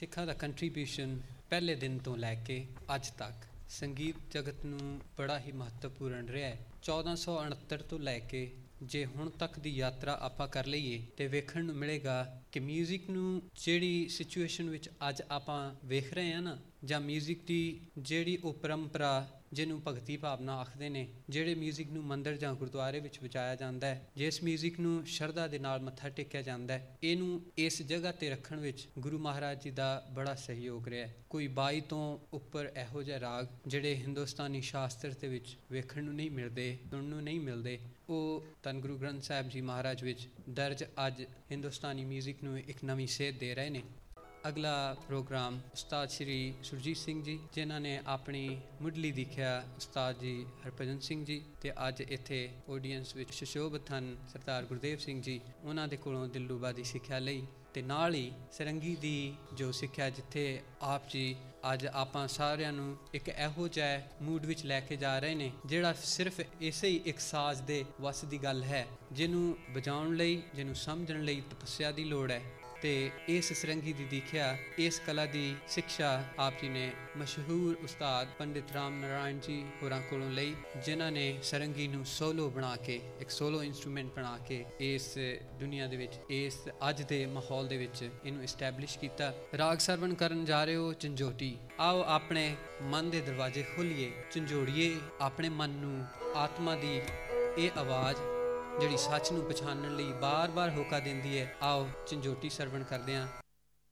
ਸਿੱਖਾਂ ਦਾ ਕੰਟਰੀਬਿਊਸ਼ਨ ਪਹਿਲੇ ਦਿਨ ਤੋਂ ਲੈ ਕੇ ਅੱਜ ਤੱਕ ਸੰਗੀਤ ਜਗਤ ਨੂੰ ਬੜਾ ਹੀ ਮਹੱਤਵਪੂਰਨ ਰਿਹਾ ਹੈ 1469 ਤੋਂ ਲੈ ਕੇ ਜੇ ਹੁਣ ਤੱਕ ਦੀ ਯਾਤਰਾ ਆਪਾਂ ਕਰ ਲਈਏ ਤੇ ਵੇਖਣ ਨੂੰ ਮਿਲੇਗਾ ਕਿ 뮤직 ਨੂੰ ਜਿਹੜੀ ਸਿਚੁਏਸ਼ਨ ਵਿੱਚ ਅੱਜ ਆਪਾਂ ਵੇਖ ਰਹੇ ਹਾਂ ਨਾ ਜਾਂ 뮤직 ਦੀ ਜਿਹੜੀ ਉਹ ਪਰੰਪਰਾ ਜਿਹਨੂੰ ਭਗਤੀ ਭਾਵਨਾ ਆਖਦੇ ਨੇ ਜਿਹੜੇ 뮤직 ਨੂੰ ਮੰਦਰ ਜਾਂ ਗੁਰਦੁਆਰੇ ਵਿੱਚ ਵਜਾਇਆ ਜਾਂਦਾ ਹੈ ਜਿਸ 뮤직 ਨੂੰ ਸ਼ਰਧਾ ਦੇ ਨਾਲ ਮੱਥਾ ਟੇਕਿਆ ਜਾਂਦਾ ਹੈ ਇਹਨੂੰ ਇਸ ਜਗ੍ਹਾ ਤੇ ਰੱਖਣ ਵਿੱਚ ਗੁਰੂ ਮਹਾਰਾਜ ਜੀ ਦਾ ਬੜਾ ਸਹਿਯੋਗ ਰਿਹਾ ਹੈ ਕੋਈ 22 ਤੋਂ ਉੱਪਰ ਇਹੋ ਜਿਹੇ ਰਾਗ ਜਿਹੜੇ ਹਿੰਦੁਸਤਾਨੀ ਸ਼ਾਸਤਰ ਦੇ ਵਿੱਚ ਵੇਖਣ ਨੂੰ ਨਹੀਂ ਮਿਲਦੇ ਸੁਣਨ ਨੂੰ ਨਹੀਂ ਮਿਲਦੇ ਉਹ ਧੰਨ ਗੁਰੂ ਗ੍ਰੰਥ ਸਾਹਿਬ ਜੀ ਮਹਾਰਾਜ ਵਿੱਚ ਦਰਜ ਅੱਜ ਹਿੰਦੁਸਤਾਨੀ 뮤직 ਨੂੰ ਇੱਕ ਨਵੀਂ ਸੇਧ ਦੇ ਰਹੇ ਨੇ ਅਗਲਾ ਪ੍ਰੋਗਰਾਮ ਉਸਤਾਦ ਸ਼੍ਰੀ ਸੁਰਜੀਤ ਸਿੰਘ ਜੀ, ਜਿਨ੍ਹਾਂ ਨੇ ਆਪਣੀ ਮੁੱਢਲੀ ਦੇਖਿਆ ਉਸਤਾਦ ਜੀ ਹਰਭਜਨ ਸਿੰਘ ਜੀ ਤੇ ਅੱਜ ਇੱਥੇ ਆਡੀਅנס ਵਿੱਚ ਸ਼ਸ਼ੋਭਤ ਹਨ ਸਰਦਾਰ ਗੁਰਦੇਵ ਸਿੰਘ ਜੀ। ਉਹਨਾਂ ਦੇ ਕੋਲੋਂ ਦਿਲਰੂਬਾ ਦੀ ਸਿੱਖਿਆ ਲਈ ਤੇ ਨਾਲ ਹੀ ਸਰੰਗੀ ਦੀ ਜੋ ਸਿੱਖਿਆ ਜਿੱਥੇ ਆਪ ਜੀ ਅੱਜ ਆਪਾਂ ਸਾਰਿਆਂ ਨੂੰ ਇੱਕ ਇਹੋ ਜਿਹਾ ਮੂਡ ਵਿੱਚ ਲੈ ਕੇ ਜਾ ਰਹੇ ਨੇ, ਜਿਹੜਾ ਸਿਰਫ ਇਸੇ ਹੀ ਇੱਕ ਸਾਜ਼ ਦੇ ਵਸ ਦੀ ਗੱਲ ਹੈ, ਜਿਹਨੂੰ ਬਚਾਉਣ ਲਈ, ਜਿਹਨੂੰ ਸਮਝਣ ਲਈ ਤਪੱਸਿਆ ਦੀ ਲੋੜ ਹੈ। ਤੇ ਇਸ ਸਰੰਗੀ ਦੀ ਦੇਖਿਆ, ਇਸ ਕਲਾ ਦੀ ਸਿੱਖਿਆ ਆਪ ਜੀ ਨੇ ਮਸ਼ਹੂਰ ਉਸਤਾਦ ਪੰਡਿਤ ਰਾਮ ਨਾਰਾਇਣ ਜੀ ਹੋਰਾਂ ਕੋਲੋਂ ਲਈ, ਜਿਨ੍ਹਾਂ ਨੇ ਸਰੰਗੀ ਨੂੰ ਸੋਲੋ ਬਣਾ ਕੇ, ਇੱਕ ਸੋਲੋ ਇਨਸਟਰੂਮੈਂਟ ਬਣਾ ਕੇ ਇਸ ਦੁਨੀਆ ਦੇ ਵਿੱਚ, ਇਸ ਅੱਜ ਦੇ ਮਾਹੌਲ ਦੇ ਵਿੱਚ ਇਹਨੂੰ ਐਸਟੈਬਲਿਸ਼ ਕੀਤਾ। ਰਾਗ ਸਰਵਣ ਕਰਨ ਜਾ ਰਹੇ ਹੋ, ਝੰਜੋਟੀ। ਆਓ ਆਪਣੇ ਮਨ ਦੇ ਦਰਵਾਜ਼ੇ ਖੋਲੀਏ, ਝੰਜੋੜੀਏ, ਆਪਣੇ ਮਨ ਨੂੰ, ਆਤਮਾ ਦੀ ਇਹ ਆਵਾਜ਼ ਜਿਹੜੀ ਸੱਚ ਨੂੰ ਪਛਾਣਨ ਲਈ ਬਾਰ-ਬਾਰ ਹੋਕਾ ਦਿੰਦੀ ਹੈ ਆਓ ਝੰਜੋਟੀ ਸਰਵਣ ਕਰਦੇ ਹਾਂ।